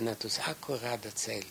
wenn er das Akkurat erzählt,